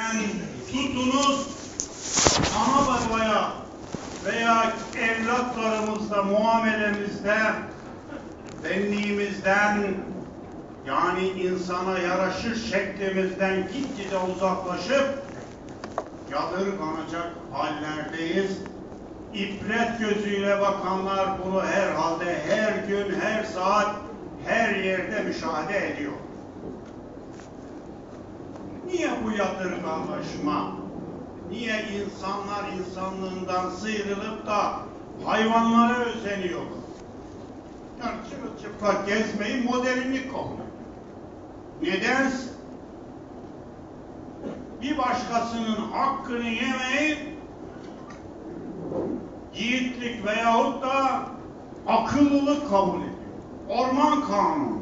Yani tutunuz ana babaya veya evlatlarımızla muamelemizde benliğimizden yani insana yaraşır şeklimizden gitgide uzaklaşıp yadırganacak hallerdeyiz. İbret gözüyle bakanlar bunu herhalde her gün, her saat, her yerde müşahede ediyor. Niye bu yadırganlaşma? Niye insanlar insanlığından sıyrılıp da hayvanlara özeniyorlar? Yani çırılçıplak gezmeyi modernlik kabul. Neden? Bir başkasının hakkını yemeyi yiğitlik veyahut da akıllılık kabul ediyor. Orman kanunu,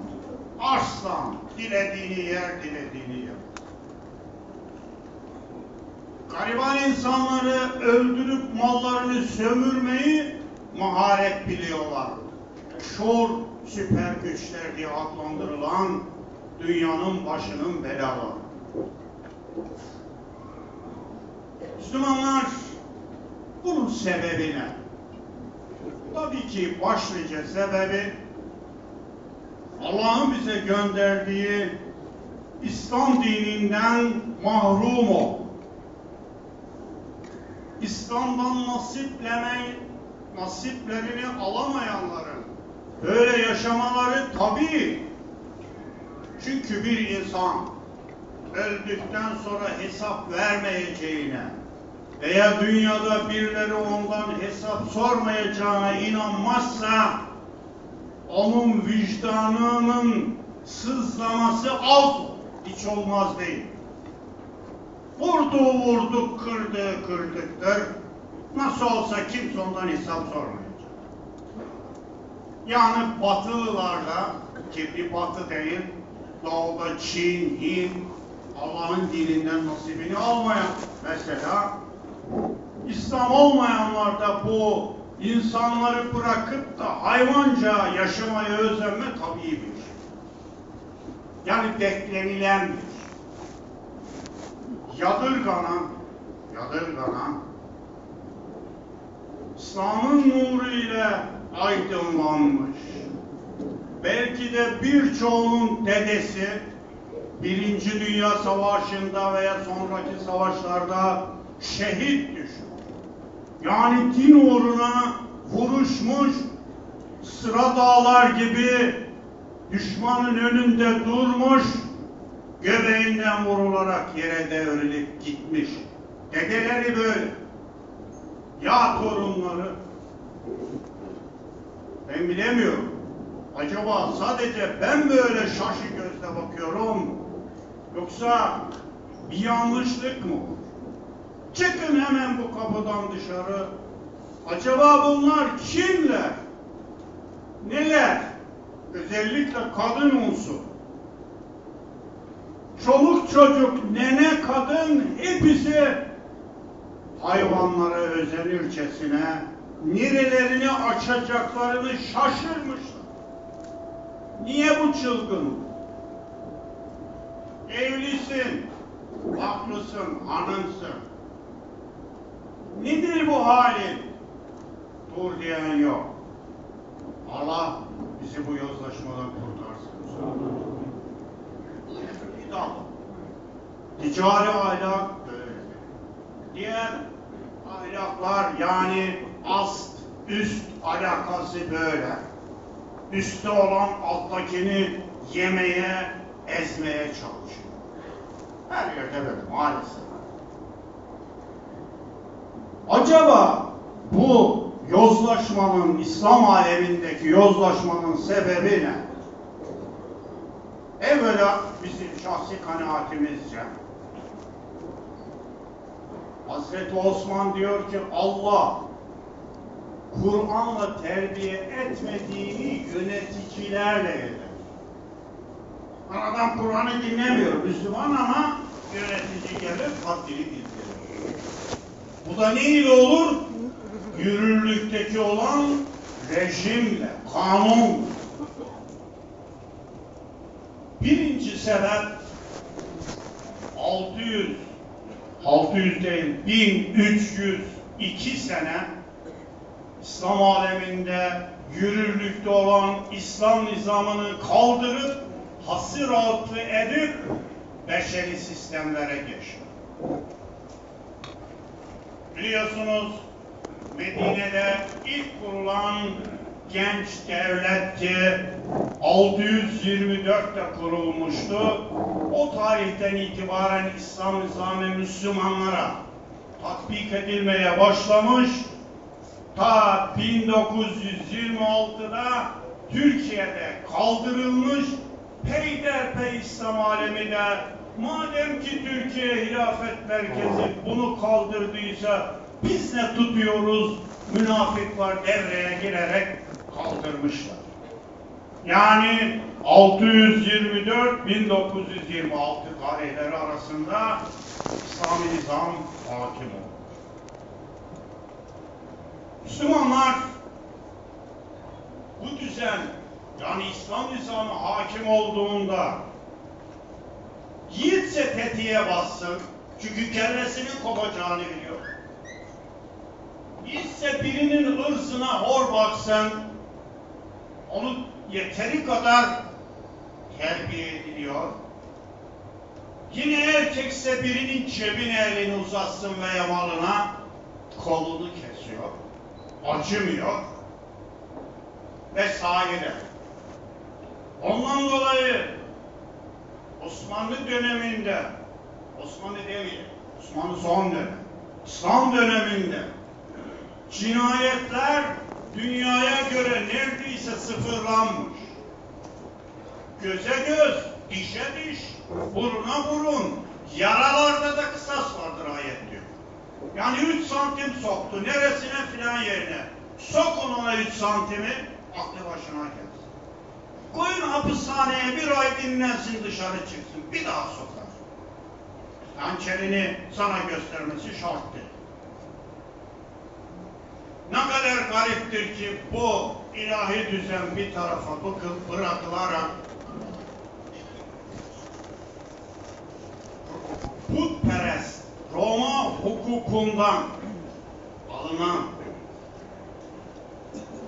aslan, dilediğini yer, dilediğini yer. Gariban insanları öldürüp mallarını sömürmeyi maharet biliyorlar. Şor süper güçler diye adlandırılan dünyanın başının belaları. Müslümanlar bunun sebebi ne? Tabii ki başlıca sebebi Allah'ın bize gönderdiği İslam dininden mahrum ol. İslam'dan nasipleme, nasiplerini alamayanların böyle yaşamaları tabii. Çünkü bir insan öldükten sonra hesap vermeyeceğine veya dünyada birileri ondan hesap sormayacağına inanmazsa onun vicdanının sızlaması az hiç olmaz değil. Vurduğu vurduk, kırdığı kırdıktır. Nasıl olsa kimse ondan hesap sormayacak. Yani batılılarda ki bir batı değil, doğuda Çin, Hint, Allah'ın dininden nasibini almayan mesela İslam olmayanlar da bu insanları bırakıp da hayvanca yaşamaya özenme tabii bir şey. Yani beklenilen bir şey. Yadırganan, yadırganan İslam'ın nuru ile aydınlanmış. Belki de birçoğunun dedesi Birinci Dünya Savaşı'nda veya sonraki savaşlarda şehit düşmüş. Yani din uğruna vuruşmuş, sıra dağlar gibi düşmanın önünde durmuş, göbeğinden vurularak yere devrilip gitmiş. Dedeleri böyle. Ya torunları? Ben bilemiyorum. Acaba sadece ben böyle şaşı gözle bakıyorum? Yoksa bir yanlışlık mı? Çıkın hemen bu kapıdan dışarı. Acaba bunlar kimler? Neler? Özellikle kadın unsur. Çoluk çocuk, nene kadın hepsi hayvanlara özenircesine nerelerini açacaklarını şaşırmışlar. Niye bu çılgın? Evlisin, haklısın, hanımsın. Nedir bu halin? Dur diyen yok. Allah bizi bu yozlaşmadan kurtarsın. Bir daha. Ticari ahlak. Diğer ahlaklar yani ast, üst alakası böyle. Üstte olan alttakini yemeye, ezmeye çalışıyor. Her yerde böyle maalesef. Acaba bu yozlaşmanın, İslam alemindeki yozlaşmanın sebebi ne? Evvela bizim şahsi kanaatimizce Hazreti Osman diyor ki Allah Kur'an'la terbiye etmediğini yöneticilerle eder. Adam Kur'an'ı dinlemiyor Müslüman ama yönetici gelir haddini bildirir. Bu da ne ile olur? Yürürlükteki olan rejimle, kanun. Birinci sebep 600 600 değil 1302 sene İslam aleminde yürürlükte olan İslam nizamını kaldırıp hasır altı edip beşeri sistemlere geçti. Biliyorsunuz Medine'de ilk kurulan genç devletti 624'te kurulmuştu. O tarihten itibaren İslam nizamı Müslümanlara tatbik edilmeye başlamış. Ta 1926'da Türkiye'de kaldırılmış peyderpey İslam alemi de madem ki Türkiye hilafet merkezi bunu kaldırdıysa biz ne tutuyoruz? Münafıklar devreye girerek kaldırmışlar. Yani 624-1926 tarihleri arasında İslami nizam hakim oldu. Müslümanlar bu düzen yani İslam nizamı hakim olduğunda yiğitse tetiğe bassın çünkü kellesinin kopacağını biliyor. Yiğitse birinin ırzına hor baksın onu yeteri kadar terbiye ediliyor. Yine erkekse birinin cebine elini uzatsın veya malına kolunu kesiyor. Acımıyor. Vesaire. Ondan dolayı Osmanlı döneminde Osmanlı değil, Osmanlı son dönem. İslam döneminde cinayetler dünyaya göre neredeyse sıfırlanmış. Göze göz, dişe diş, buruna burun, yaralarda da kısas vardır ayet diyor. Yani 3 santim soktu, neresine filan yerine. Sokun ona 3 santimi, aklı başına gelsin. Koyun hapishaneye bir ay dinlensin dışarı çıksın, bir daha sokar. Hançerini sana göstermesi şarttır. Ne kadar gariptir ki bu ilahi düzen bir tarafa bakıp bırakılarak putperest Roma hukukundan alınan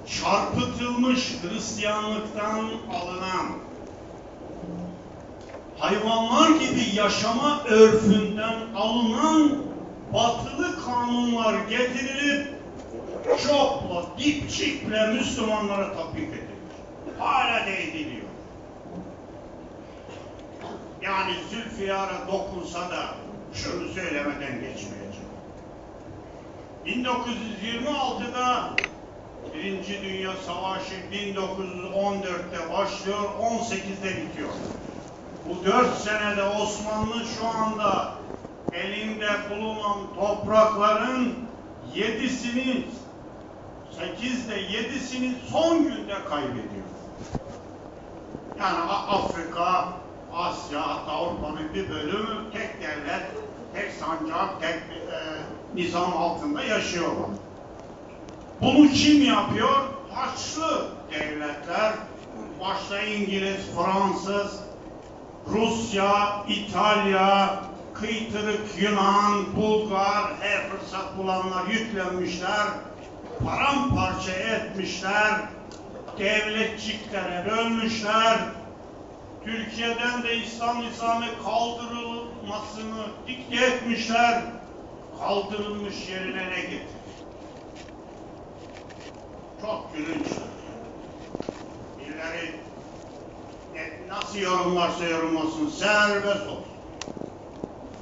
çarpıtılmış Hristiyanlıktan alınan hayvanlar gibi yaşama örfünden alınan batılı kanunlar getirilip çokla, dipçikle Müslümanlara tatbik edilir. Hala da ediliyor. Yani Zülfiyar'a dokunsa da şunu söylemeden geçmeyeceğim. 1926'da Birinci Dünya Savaşı 1914'te başlıyor, 18'de bitiyor. Bu dört senede Osmanlı şu anda elinde bulunan toprakların yedisini, sekizde yedisini son günde kaybediyor. Yani Afrika, Asya, hatta Avrupa'nın bir bölümü tek devlet, tek sancak, tek e, nizam altında yaşıyorlar. Bunu kim yapıyor? Haçlı devletler, başta İngiliz, Fransız, Rusya, İtalya, kıytırık Yunan, Bulgar, her fırsat bulanlar yüklenmişler, paramparça etmişler, devletçiklere bölmüşler, Türkiye'den de İslam nizamı kaldırılmasını dikte etmişler, kaldırılmış yerine ne getir? Çok gülünçtür. Birileri nasıl yorumlarsa yorumlasın, serbest olsun.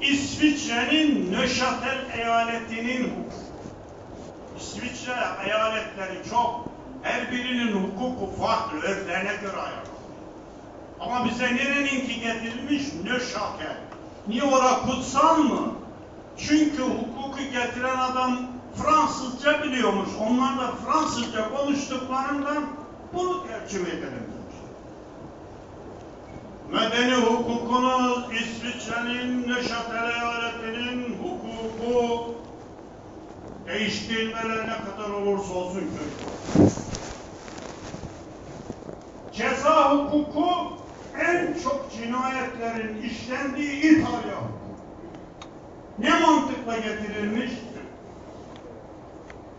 İsviçre'nin Nöşatel eyaletinin. İsviçre eyaletleri çok, her birinin hukuku farklı, örflerine göre ayarlanır. Ama bize nereninki getirilmiş? Nöşatel. Niye ora kutsal mı? Çünkü hukuku getiren adam Fransızca biliyormuş. Onlar da Fransızca konuştuklarından bunu tercüme edelim demiş. Medeni hukukunuz İsviçre'nin Nöşatel eyaletinin hukuku değiştirilmeleri ne kadar olursa olsun kötü. Ceza hukuku en çok cinayetlerin işlendiği İtalya. ne mantıkla getirilmiş?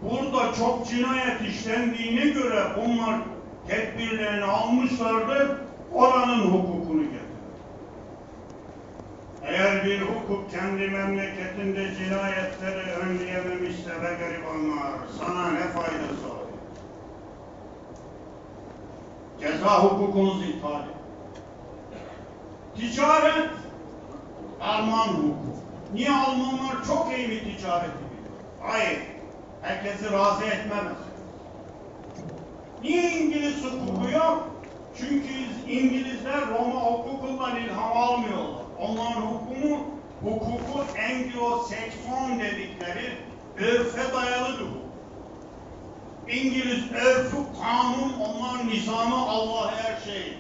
Burada çok cinayet işlendiğine göre bunlar tedbirlerini almışlardır, oranın hukukunu getirir. Eğer bir hukuk kendi memleketinde cinayetleri önleyememişse be garibanlar, sana ne faydası olur? Ceza hukukunuzu iptal. Ticaret, Alman hukuku. Niye Almanlar çok iyi bir ticareti biliyor? Hayır, herkesi razı etmemez. Niye İngiliz hukuku yok? Çünkü İngilizler Roma hukukundan ilham almıyorlar. Onların hukumu, hukuku Anglo-Sakson dedikleri örfe dayalıdır bu. İngiliz örfü, kanun, onların nizamı, Allah her şey.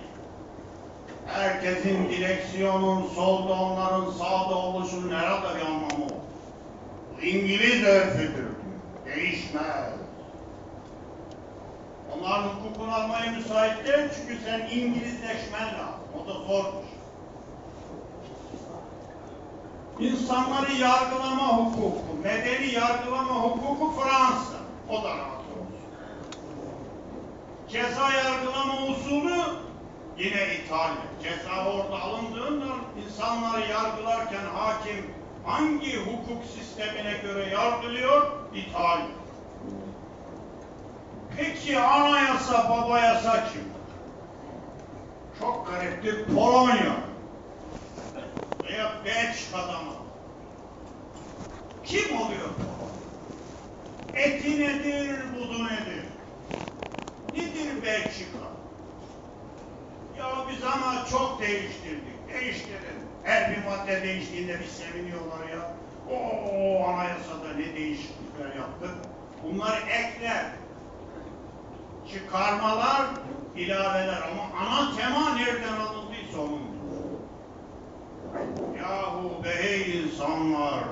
Herkesin direksiyonun solda, onların sağda oluşunun herhalde bir anlamı var. İngiliz örfüdür. Değişmez. Onların hukukunu almaya müsait değil çünkü sen İngilizleşmen lazım. O da zor. İnsanları yargılama hukuku, medeni yargılama hukuku Fransa. O da rahat olsun. Ceza yargılama usulü yine İtalya. Ceza orada alındığında insanları yargılarken hakim hangi hukuk sistemine göre yargılıyor? İtalya. Peki anayasa baba yasa kim? Çok gariptir. Polonya. Veya Belçika'da mı? Kim oluyor? Eti nedir, budu nedir? Nedir Belçika? Ya biz ama çok değiştirdik. Değiştirin. Her bir madde değiştiğinde bir seviniyorlar ya. Oo anayasada ne değişiklikler yaptık. Bunlar ekler çıkarmalar, ilaveler ama ana tema nereden alındıysa onun. Yahu be ey insanlar,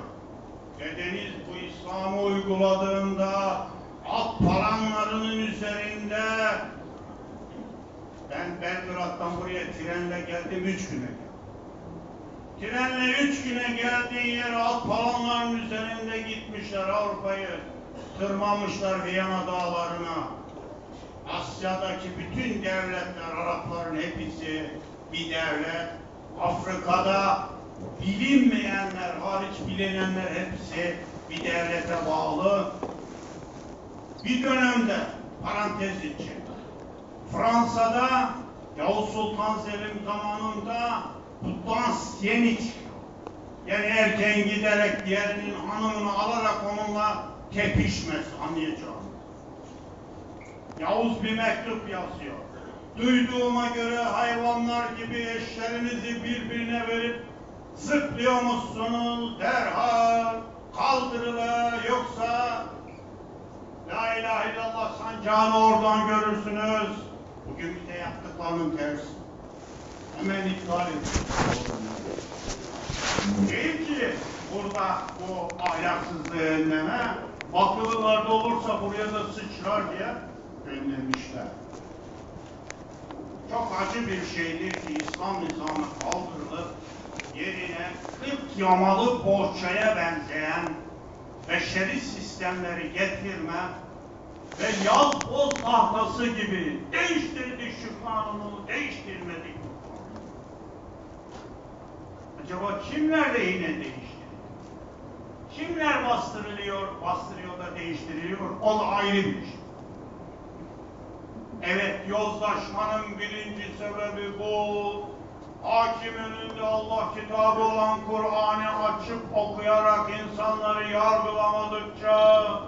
dedeniz bu İslam'ı uyguladığında alt paranlarının üzerinde ben Belgrad'dan buraya trenle geldim üç güne. Trenle üç güne geldiği yer alt palanların üzerinde gitmişler Avrupa'yı tırmamışlar Viyana dağlarına. Asya'daki bütün devletler, Arapların hepsi bir devlet. Afrika'da bilinmeyenler, hariç bilinenler hepsi bir devlete bağlı. Bir dönemde, parantez için, Fransa'da Yavuz Sultan Selim zamanında bu dans yeni çıkıyor. Yani erken giderek diğerinin hanımını alarak onunla tepişmez anlayacağım. Yavuz bir mektup yazıyor. Duyduğuma göre hayvanlar gibi eşlerinizi birbirine verip zıplıyormuşsunuz derhal kaldırıla yoksa La ilahe illallah sancağını oradan görürsünüz. Bugün bize yaptıklarının tersi. Hemen iptal edin. Değil ki burada bu ahlaksızlığı önleme, Batılılarda olursa buraya da sıçrar diye önlemişler. Çok acı bir şeydir ki İslam nizamı kaldırılıp yerine 40 yamalı bohçaya benzeyen beşeri sistemleri getirme ve yaz boz tahtası gibi değiştirdik şu kanunu, değiştirmedik bu kanunu. Acaba kimler lehine değiştiriyor? Kimler bastırılıyor, bastırıyor da değiştiriliyor? O da ayrı bir şey. Evet, yozlaşmanın birinci sebebi bu. Hakim önünde Allah kitabı olan Kur'an'ı açıp okuyarak insanları yargılamadıkça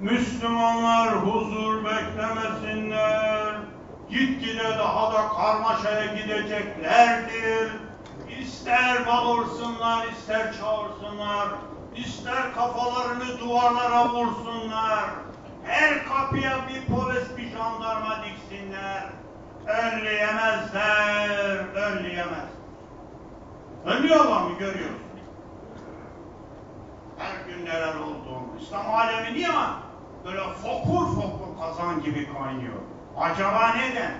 Müslümanlar huzur beklemesinler. Gitgide daha da karmaşaya gideceklerdir. İster bağırsınlar, ister çağırsınlar, ister kafalarını duvarlara vursunlar. Her kapıya bir polis, bir jandarma diksinler. Önleyemezler, önleyemez. Önlüyorlar mı görüyoruz. Her gün neler olduğunu. İslam alemi niye ama böyle fokur fokur kazan gibi kaynıyor. Acaba neden?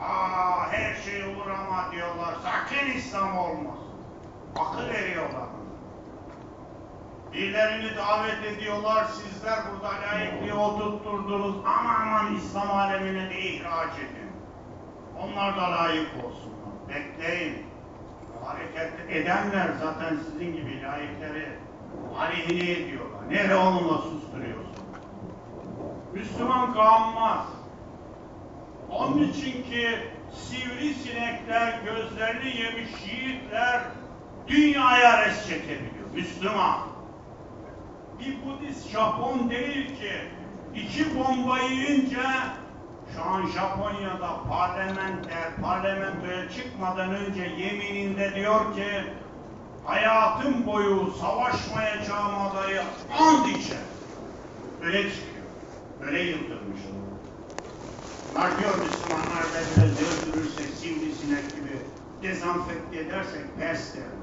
Aa her şey olur ama diyorlar. Sakın İslam olmaz. Akıl veriyorlar. Birilerini davet ediyorlar, sizler burada layıklığı oturtturdunuz. Aman aman İslam alemine de ihraç edin. Onlar da layık olsunlar. Bekleyin. Hareket edenler zaten sizin gibi layıkları aleyhine ediyorlar. Nereye onunla susturuyorsun? Müslüman kalmaz. Onun için ki sivrisinekler gözlerini yemiş yiğitler dünyaya res çekebiliyor. Müslüman. Bir Budist Japon değil ki iki bombayı yiyince şu an Japonya'da parlamenter, parlamentoya çıkmadan önce yemininde diyor ki hayatım boyu savaşmayacağıma dair and içer. Öyle çıkıyor. Öyle yıldırmış. Bunlar diyor Müslümanlar da biraz öldürürsek sivrisinek gibi dezenfekte edersek pes der.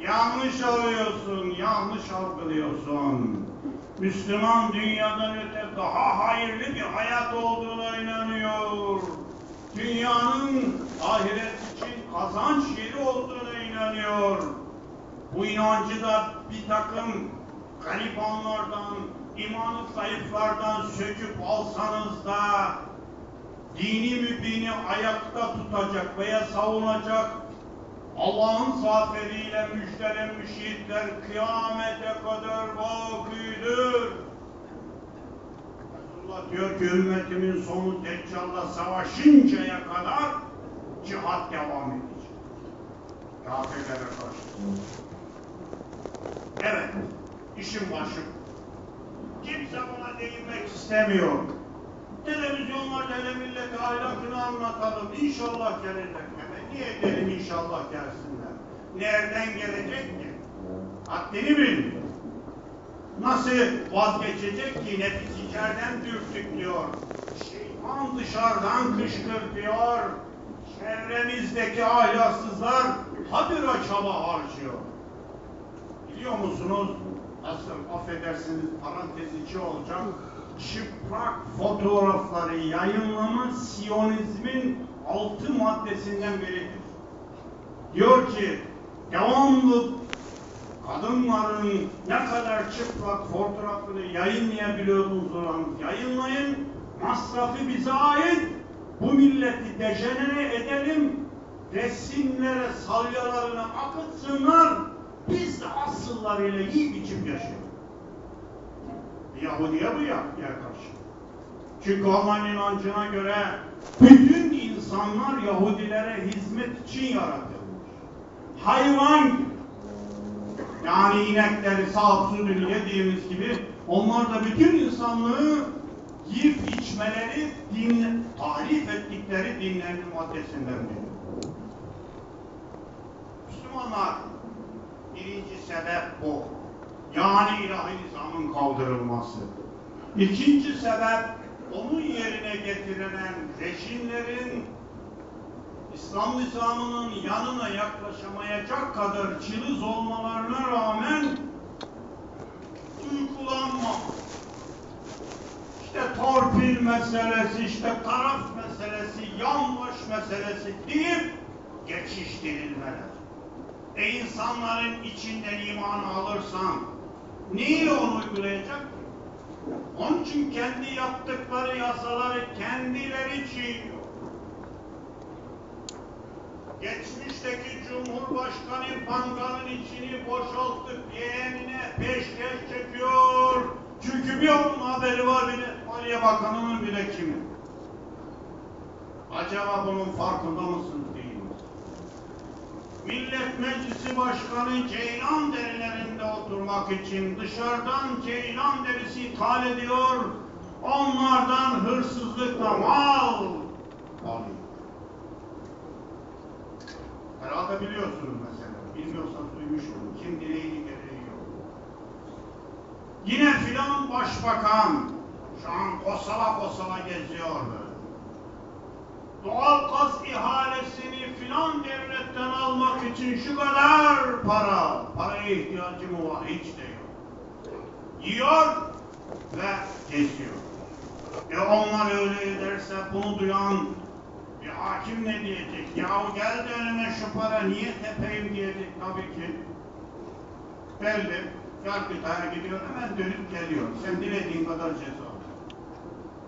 Yanlış alıyorsun, yanlış algılıyorsun. Müslüman dünyadan öte daha hayırlı bir hayat olduğuna inanıyor. Dünyanın ahiret için kazanç yeri olduğuna inanıyor. Bu inancı da bir takım garibanlardan, imanı zayıflardan söküp alsanız da dini mübini ayakta tutacak veya savunacak Allah'ın zaferiyle müjdelenmiş yiğitler kıyamete kadar vakidir. Resulullah diyor ki ümmetimin sonu Deccal'la savaşıncaya kadar cihat devam edecek. Kafirlere karşı. Evet, işin başı. Kimse buna değinmek istemiyor. Televizyonlarda hele millete ahlakını anlatalım. İnşallah gelirler. Hemen niye edelim inşallah gelsinler? Nereden gelecek ki? Haddini bil. Nasıl vazgeçecek ki nefis içeriden dürtüklüyor. Şeytan dışarıdan kışkırtıyor. Çevremizdeki ahlaksızlar habire çaba harcıyor. Biliyor musunuz? Asıl affedersiniz parantez içi olacak. Çıplak fotoğrafları yayınlama Siyonizmin altı maddesinden biridir. Diyor ki devamlı kadınların ne kadar çıplak fotoğrafını yayınlayabiliyorsunuz yayınlayın. Masrafı bize ait. Bu milleti dejenere edelim. Resimlere salyalarını akıtsınlar. Biz de asıllarıyla yiyip içip yaşayalım. Yahudi'ye bu Yahudi'ye karşı. Çünkü onların inancına göre bütün insanlar Yahudilere hizmet için yaratılmış. Hayvan. Yani inekleri sağ sütünü yediğimiz gibi onlar da bütün insanlığı yiyip içmeleri din, tarif ettikleri dinlerin maddesinden biri. Müslümanlar birinci sebep bu. Yani ilahi nizamın kaldırılması. İkinci sebep onun yerine getirilen rejimlerin İslam nizamının yanına yaklaşamayacak kadar çılız olmalarına rağmen uygulanma. İşte torpil meselesi, işte taraf meselesi, yanlış meselesi deyip geçiştirilmeler. E insanların içinden imanı alırsan neyi onu uygulayacak? Onun için kendi yaptıkları yasaları kendileri çiğniyor. Geçmişteki Cumhurbaşkanı bankanın içini boşalttık yeğenine peşkeş çekiyor. Çünkü bir onun haberi var bir de Maliye Bakanı'nın bir de kimin? Acaba bunun farkında mısınız değil mi? Millet Meclisi Başkanı Ceylan derilerinde oturmak için dışarıdan Ceylan derisi ithal ediyor. Onlardan hırsızlıkla mal alıyor. Herhalde biliyorsunuz mesela. Bilmiyorsanız duymuşsunuz. Kim dileğini gereği yok. Yine filan başbakan şu an kosala kosala geziyor böyle. Doğal gaz ihalesini filan devletten almak için şu kadar para, paraya ihtiyacı mı var? Hiç de yok. Yiyor ve kesiyor. E onlar öyle ederse bunu duyan hakim ne diyecek? Yahu geldi önüme şu para niye tepeyim diyecek tabii ki. Belli. Yargıtay'a gidiyor hemen dönüp geliyor. Sen dilediğin kadar ceza al.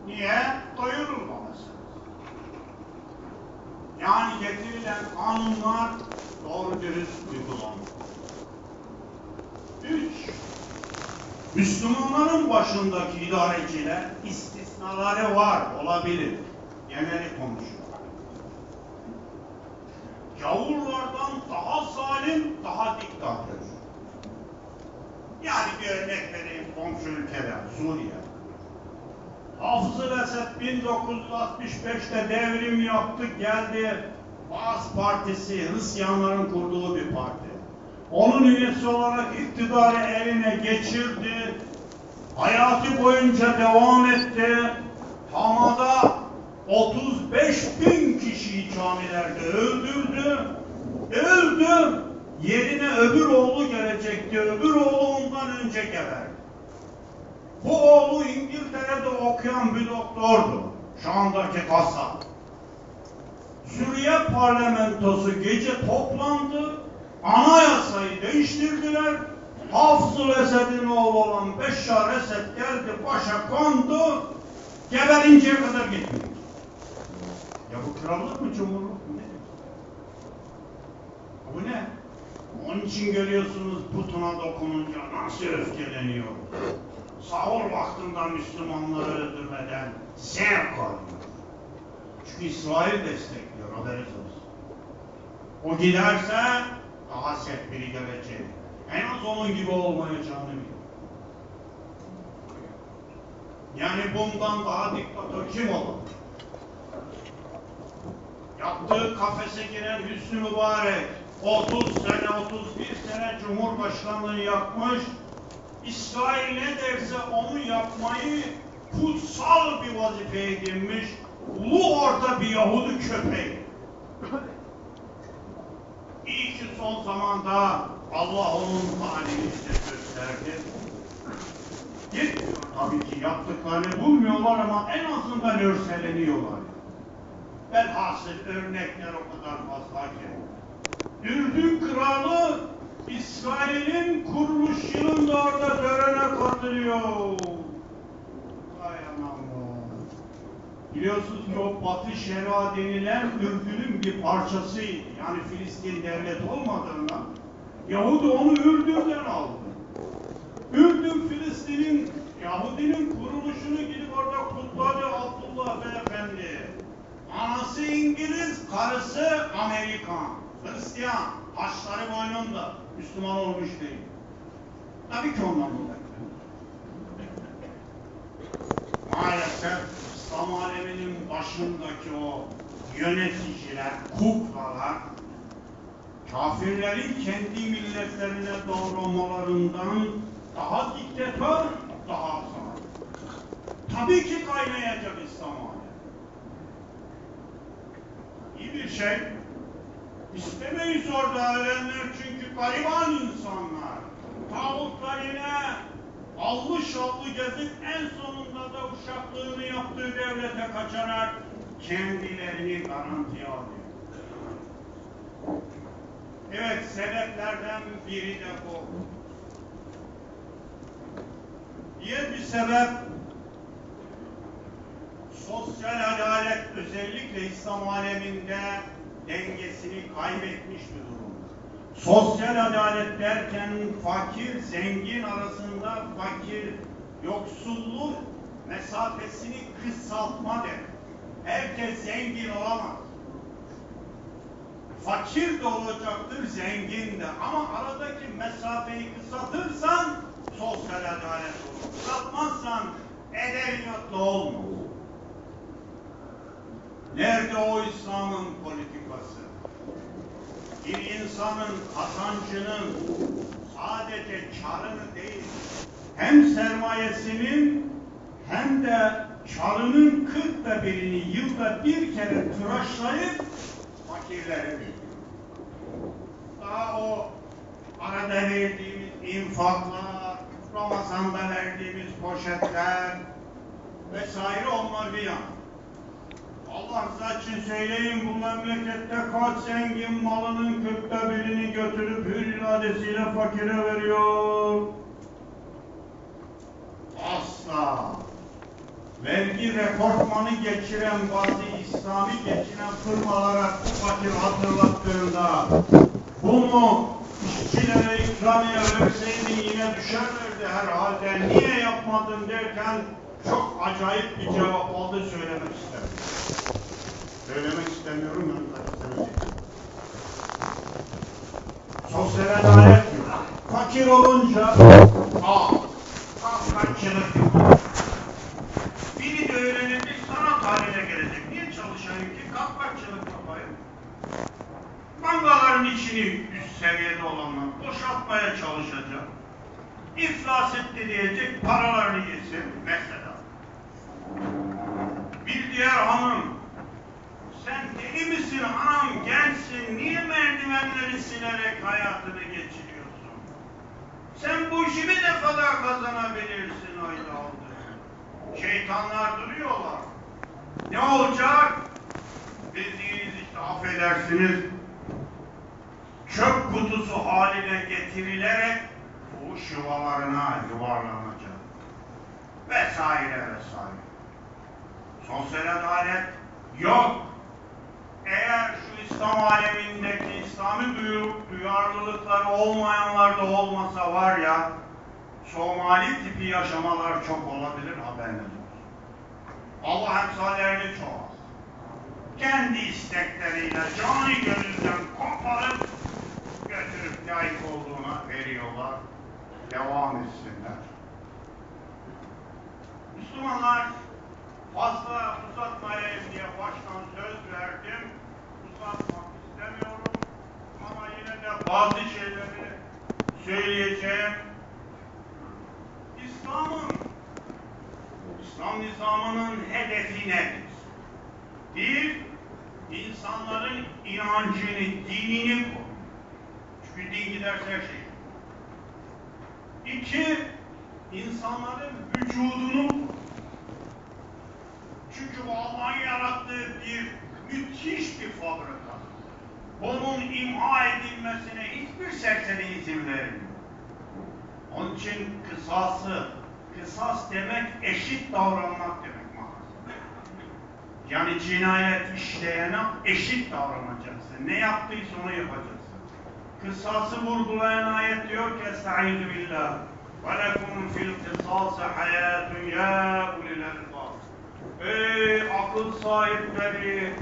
Niye? Doyurulmaması. Yani getirilen kanunlar doğru dürüst uygulanmıyor. Üç, Müslümanların başındaki idareciler istisnaları var, olabilir. Geneli konuşuyor. Gavurlardan daha zalim, daha diktatör. Yani bir örnek vereyim komşu ülkeden, Suriye. Hafız-ı Esed 1965'te devrim yaptı, geldi. Baas Partisi, Hristiyanların kurduğu bir parti. Onun üyesi olarak iktidarı eline geçirdi. Hayatı boyunca devam etti. Hamada 35 bin kişiyi camilerde öldürdü. Öldü. Yerine öbür oğlu gelecekti. Öbür oğlu ondan önce geberdi. Bu oğlu İngiltere'de okuyan bir doktordu. Şu andaki kasap. Suriye parlamentosu gece toplandı. Anayasayı değiştirdiler. Hafız-ı Esed'in oğlu olan Beşşar Esed geldi başa kondu. Geberinceye kadar gitmiyor. Ya bu krallık mı cumhurluk mu? Ne? Bu ne? Onun için görüyorsunuz putuna dokununca nasıl öfkeleniyor. Sahur vaktinde Müslümanları öldürmeden zevk alıyor. Çünkü İsrail destekliyor haberiniz olsun. O giderse daha sert biri gelecek. En az onun gibi olmayacağını biliyor. Yani bundan daha diktatör kim olur? Yaptığı kafese giren Hüsnü Mübarek 30 sene, 31 sene Cumhurbaşkanlığı yapmış. İsrail ne derse onu yapmayı kutsal bir vazife edinmiş. Ulu orta bir Yahudi köpeği. İyi ki son zamanda Allah onun halini bize gösterdi. Yetmiyor tabii ki yaptıklarını bulmuyorlar ama en azından örseleniyorlar. Velhasıl örnekler o kadar fazla ki. Ürdün kralı İsrail'in kuruluş yılında orada törene katılıyor. Biliyorsunuz ki o Batı Şeria denilen Ürdün'ün bir parçasıydı. Yani Filistin devlet olmadığından Yahudi onu Ürdün'den aldı. Ürdün Filistin'in Yahudinin kuruluşunu gidip orada kutladı Abdullah Beyefendi. Anası İngiliz, karısı Amerikan. Hristiyan, haçları boynunda. Müslüman olmuş değil. Tabii ki ondan dolayı. Maalesef İslam aleminin başındaki o yöneticiler, kuklalar, kafirlerin kendi milletlerine doğrulmalarından daha diktatör, daha zalim. Tabii ki kaynayacak İslam. İyi bir şey. İstemeyiz orada ölenler çünkü gariban insanlar. Tağutlarına allı şallı gezip en sonunda da uşaklığını yaptığı devlete kaçarak kendilerini garantiye alıyor. Evet sebeplerden biri de bu. Diğer bir sebep sosyal adalet özellikle İslam aleminde dengesini kaybetmiş bir durum. Sosyal adalet derken fakir zengin arasında fakir yoksulluk mesafesini kısaltma demek. Herkes zengin olamaz. Fakir de olacaktır, zengin de. Ama aradaki mesafeyi kısaltırsan sosyal adalet olur. Kısaltmazsan edebiyatla olmaz. Nerede o İslam'ın politikası? Bir insanın kazancının sadece karını değil, hem sermayesinin hem de karının kırkta birini yılda bir kere tıraşlayıp fakirlere. Daha o arada verdiğimiz infaklar, Ramazan'da verdiğimiz poşetler vesaire onlar bir yana. Allah rızası için söyleyin bu memlekette kaç zengin malının kırkta birini götürüp hür iradesiyle fakire veriyor. asla. Vergi rekortmanı geçiren bazı İslami geçinen firmalara fakir hatırlattığında bunu işçilere ikramiye verseydin yine düşerlerdi herhalde. Niye yapmadın derken çok acayip bir cevap oldu söylemek isterim. Söylemek istemiyorum yanında Sosyal adalet. Fakir olunca aa, yok. Biri de öğrenecek, sanat haline gelecek. Niye çalışayım ki? Kapkaççılık yapayım. Bankaların içini üst seviyede olanlar boşaltmaya çalışacak. İflas etti diyecek, paralarını yesin mesela. Bir diğer hanım, sen deli misin anam gençsin, niye merdivenleri silerek hayatını geçiriyorsun? Sen bu işi bir defada kazanabilirsin ayda aldı. Şeytanlar duruyorlar. Ne olacak? Bildiğiniz işte affedersiniz, çöp kutusu haline getirilerek fuhuş yuvalarına yuvarlanacak. Vesaire vesaire. Sosyal adalet yok. Eğer şu İslam alemindeki İslami duyarlılıkları olmayanlar da olmasa var ya, Somali tipi yaşamalar çok olabilir haberiniz olsun. Allah emsallerini çoğalsın. Kendi istekleriyle cani gönülden koparıp götürüp layık olduğuna veriyorlar. Devam etsinler. Müslümanlar fazla uzatmayayım diye baştan söz verdim. Uzatmak istemiyorum. Ama yine de bazı şeyleri söyleyeceğim. İslam'ın, İslam nizamının hedefi nedir? Bir, insanların inancını, dinini. Çünkü din giderse her şey. İki, insanların vücudunu koru. Çünkü bu Allah'ın yarattığı bir müthiş bir fabrika. Onun imha edilmesine hiçbir serseri izin vermiyor. Onun için kısası, kısas demek eşit davranmak demek manasında. Yani cinayet işleyene eşit davranacaksın. Ne yaptıysa onu yapacaksın. Kısası vurgulayan ayet diyor ki Estaizu billah ve lekum fil kısası hayatun ya ulil Ey akıl sahipleri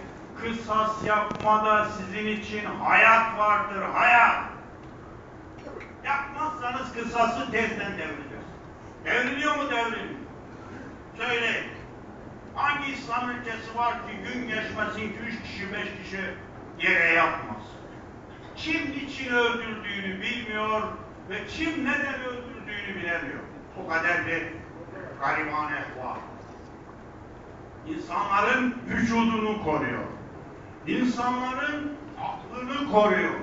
kısas yapmada sizin için hayat vardır hayat. Yapmazsanız kısası tezden devrilir. Devriliyor mu devrilmiyor? Söyleyin. Hangi İslam ülkesi var ki gün geçmesin ki üç kişi, beş kişi yere yapmaz? Kim için öldürdüğünü bilmiyor ve kim neden öldürdüğünü bilemiyor. O kadar bir gariban var. İnsanların vücudunu koruyor. İnsanların aklını koruyor.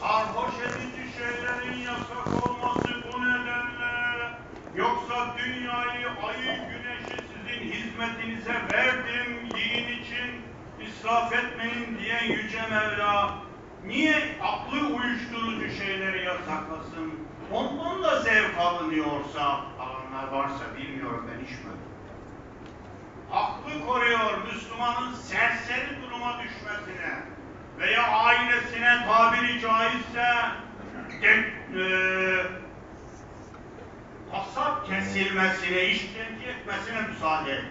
Sarhoş edici şeylerin yasak olması bu nedenle yoksa dünyayı, ayı, güneşi sizin hizmetinize verdim, yiyin için israf etmeyin diyen Yüce Mevla niye aklı uyuşturucu şeyleri yasaklasın? Ondan da zevk alınıyorsa, alanlar varsa bilmiyorum ben içmedim. Aklı koruyor Müslümanın serseri duruma düşmesine veya ailesine tabiri caizse de, e, kasap kesilmesine, işkence etmesine müsaade et.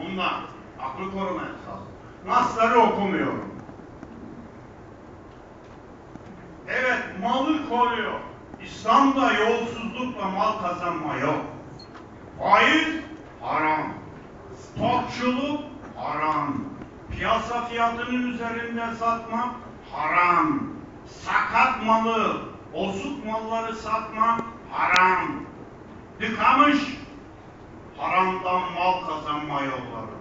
Bunlar aklı koruma esası. Nasları okumuyorum. Evet, malı koruyor. İslam'da yolsuzlukla mal kazanma yok. Faiz haram. Stokçuluk haram. Piyasa fiyatının üzerinde satma haram. Sakat malı, bozuk malları satma haram. Tıkamış haramdan mal kazanma yolları.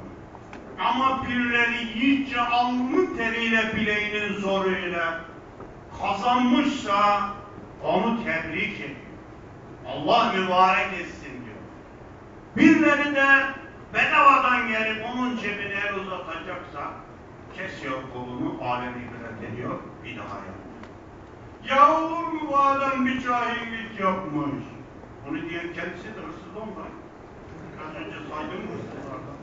Ama birileri iyice alnı teriyle bileğinin zoruyla kazanmışsa onu tebrik ediyor. Allah mübarek etsin diyor. Birileri de bedavadan gelip onun cebine el uzatacaksa kesiyor kolunu, alemi ibret ediyor, bir daha yapıyor. Ya olur mu bu adam bir cahillik yapmış? Bunu diyen kendisi de hırsız ondan. Biraz önce saydığım hırsızlardan.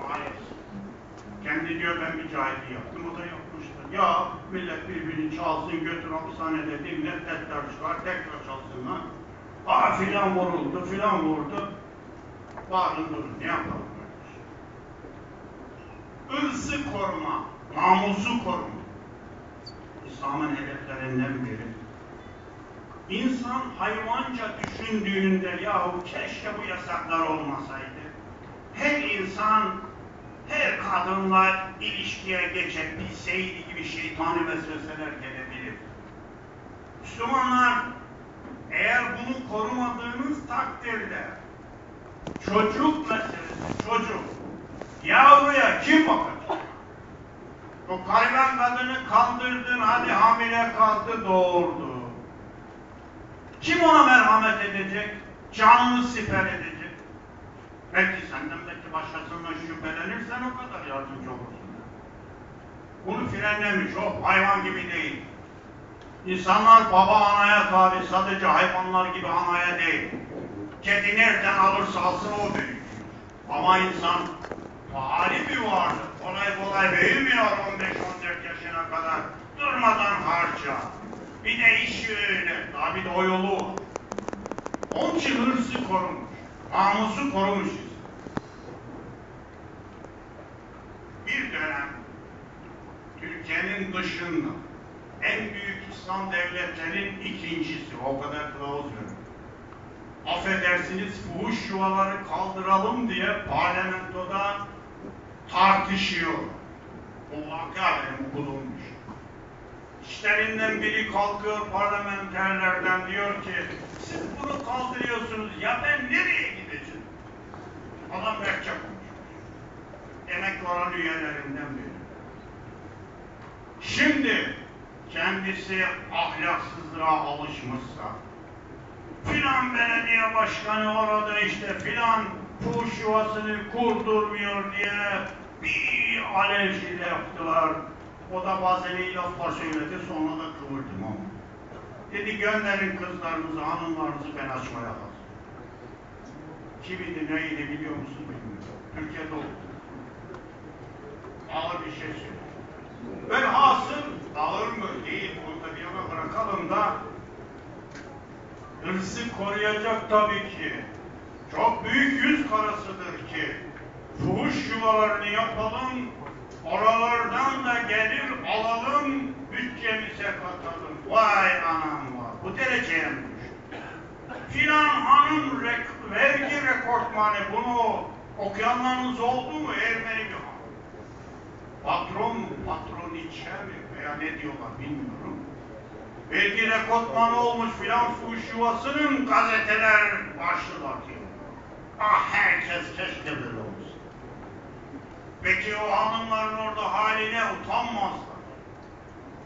Maalesef. Kendi diyor ben bir cahilliği yaptım, o da yapmıştır. Ya millet birbirini çalsın, götür hapishanede dinlet, tekrar çıkar, tekrar çalsınlar. Aa filan vuruldu, filan vurdu. Bağırın durun, ne yapalım kardeşim? Irsı koruma, namusu koruma. İslam'ın hedeflerinden biri. İnsan hayvanca düşündüğünde yahu keşke bu yasaklar olmasaydı. Her insan her kadınla ilişkiye geçebilseydi gibi şeytani vesveseler gelebilir. Müslümanlar eğer bunu korumadığınız takdirde çocuk meselesi, çocuk yavruya kim bakacak? O kaygan kadını kandırdın, hadi hamile kaldı, doğurdu. Kim ona merhamet edecek? Canını siper edecek. Belki senden, belki başkasından şüphelenirsen o kadar yardımcı olursun. Bunu frenlemiş, o hayvan gibi değil. İnsanlar baba anaya tabi, sadece hayvanlar gibi anaya değil. Kedi nereden alırsa alsın o büyük. Ama insan fahari bir varlık. Kolay kolay büyümüyor 15-14 yaşına kadar. Durmadan harca. Bir de işi öyle. Daha bir de o yolu var. Onun için hırsı korunmuş. Namusu korumuş insan. Bir dönem Türkiye'nin dışında en büyük İslam devletlerinin ikincisi. O kadar kılavuz. Affedersiniz fuhuş yuvaları kaldıralım diye parlamentoda tartışıyor. O vaka bulunmuş. İşlerinden biri kalkıyor parlamenterlerden diyor ki siz bunu kaldırıyorsunuz ya ben nereye gideceğim? Adam Berkçe konuşmuş. Emekli olan üyelerinden biri. Şimdi kendisi ahlaksızlığa alışmışsa filan belediye başkanı orada işte filan fuhuş yuvasını kurdurmuyor diye bir alerji yaptılar. O da bazen iyi laflar söyledi sonra da kıvırdım ama. Dedi gönderin kızlarınızı, hanımlarınızı ben açmaya hazırım. Kimiydi, neydi biliyor musun bilmiyorum. Türkiye'de oldu. Ağır bir şey söyledi. Velhasıl ağır mı onu da bir yana bırakalım da hırsı koruyacak tabii ki. Çok büyük yüz karasıdır ki fuhuş yuvalarını yapalım, oralardan da gelir alalım, bütçemize katalım. Vay anam var, bu dereceye mi düştü? Filan hanım rek vergi rekortmanı bunu okuyanlarınız oldu mu? Ermeni bir hanım. Patron mu, patroniçe mi veya ne diyorlar bilmiyorum. Vergi rekortmanı olmuş filan fuhuş yuvasının gazeteler başlığı atıyor. Ah herkes keşke böyle olsa. Peki o hanımların orada haline utanmazlar.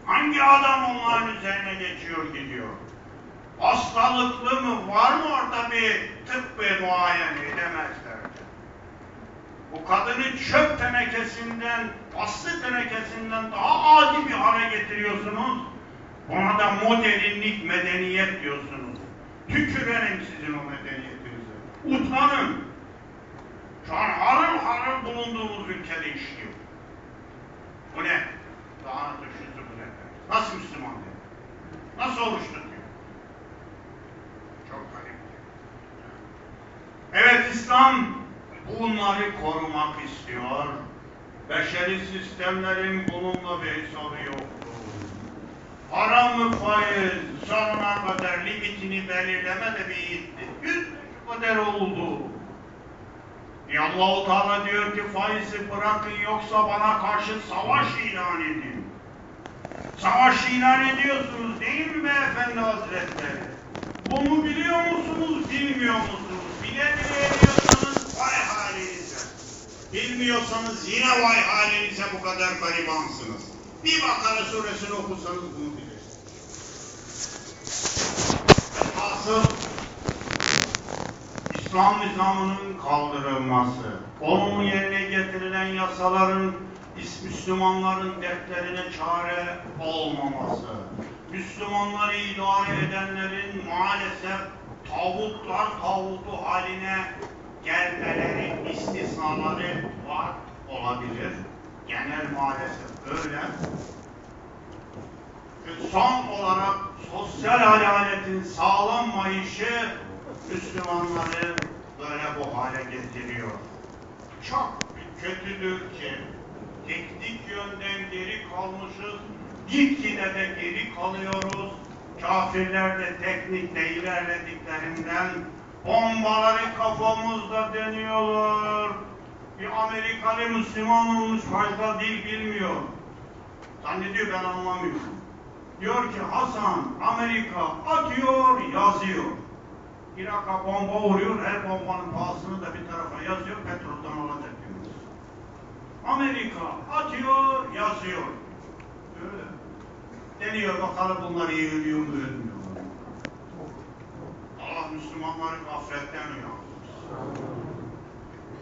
Hangi adam onların üzerine geçiyor gidiyor? Hastalıklı mı? Var mı orada bir tıbbi muayene edemezler. Bu kadını çöp tenekesinden, aslı tenekesinden daha adi bir hale getiriyorsunuz. Ona da modernlik, medeniyet diyorsunuz. Tükürelim sizin o medeniyetinize. Utanın. Şu an harıl harıl bulunduğumuz ülkede işliyor. Bu ne? Daha düşünsün bu ne? Nasıl Müslüman diyor? Nasıl oluştu diyor? Çok garip. Evet İslam bunları korumak istiyor. Beşeri sistemlerin bununla bir hesabı yoktur. Haram mı faiz? Sonuna kadar limitini belirleme de bir itti. Yüz kadar oldu. E Allah-u Teala diyor ki faizi bırakın yoksa bana karşı savaş ilan edin. Savaş ilan ediyorsunuz değil mi beyefendi hazretleri? Bunu biliyor musunuz, bilmiyor musunuz? Bile bile ediyorsanız vay halinize. Bilmiyorsanız yine vay halinize bu kadar garibansınız. Bir Bakara suresini okursanız bunu bilirsiniz. Asıl İslam nizamının kaldırılması, onun yerine getirilen yasaların Müslümanların dertlerine çare olmaması, Müslümanları idare edenlerin maalesef tavuklar tavutu haline gelmeleri, istisnaları var olabilir. Genel maalesef öyle. Son olarak sosyal adaletin sağlanmayışı Müslümanları böyle bu hale getiriyor. Çok kötüdür ki teknik yönden geri kalmışız, gitgide de geri kalıyoruz. Kafirler de teknikle ilerlediklerinden bombaları kafamızda deniyorlar. Bir Amerikalı Müslüman olmuş fazla dil bilmiyor. Zannediyor ben anlamıyorum. Diyor ki Hasan Amerika atıyor yazıyor. Irak'a bomba vuruyor, her bombanın pahasını da bir tarafa yazıyor, petroldan alacak diyoruz. Amerika atıyor, yazıyor. Öyle. Deniyor bakalım bunlar iyi ölüyor mu ölmüyor Müslümanları gafletten uyansın.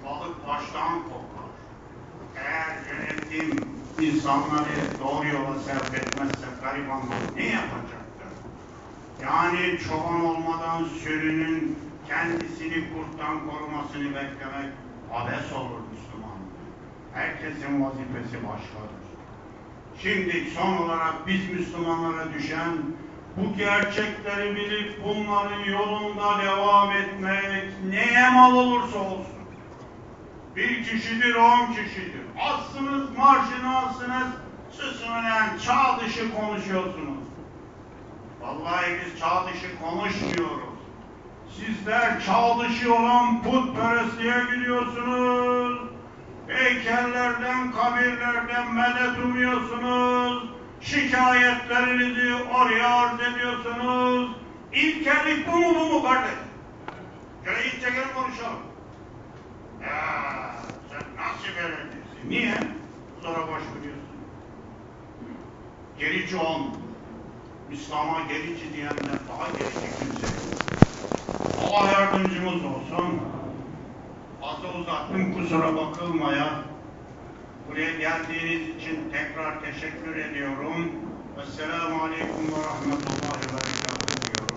Balık baştan kokar. Eğer yönetim insanları doğru yola sevk etmezse garibanlar ne yapacaktır? Yani çoban olmadan sürünün kendisini kurttan korumasını beklemek abes olur Müslüman. Herkesin vazifesi başkadır. Şimdi son olarak biz Müslümanlara düşen bu gerçekleri bilip bunların yolunda devam etmek neye mal olursa olsun. Bir kişidir, on kişidir. Assınız, marşını alsınız, susun ulan, çağ dışı konuşuyorsunuz. Vallahi biz çağ dışı konuşmuyoruz. Sizler çağ dışı olan putperestliğe gidiyorsunuz. Heykellerden, kabirlerden medet umuyorsunuz. Şikayetlerinizi oraya arz ediyorsunuz. İlkellik bu mu bu mu kardeş? Şöyle iç çekelim konuşalım. Ya sen nasıl belediyesin? Niye? Sonra boş veriyorsun. Gerici on. İslam'a gerici diyenler daha gerici kimse. Allah yardımcımız olsun. Fazla uzattım kusura bakılmaya. Buraya geldiğiniz için tekrar teşekkür ediyorum. Esselamu Aleyküm ve Rahmetullahi ve Berekatuhu diyorum.